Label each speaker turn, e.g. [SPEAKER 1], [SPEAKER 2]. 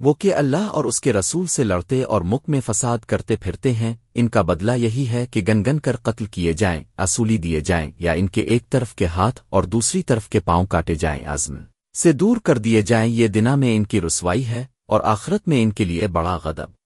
[SPEAKER 1] وہ کہ اللہ اور اس کے رسول سے لڑتے اور مک میں فساد کرتے پھرتے ہیں، ان کا بدلہ یہی ہے کہ گن گن کر قتل کیے جائیں، اصولی دیے جائیں، یا ان کے ایک طرف کے ہاتھ اور دوسری طرف کے پاؤں کاٹے جائیں، عزم سے دور کر دیے جائیں، یہ دنا میں ان کی رسوائی ہے اور آخرت میں ان کے لیے بڑا غدب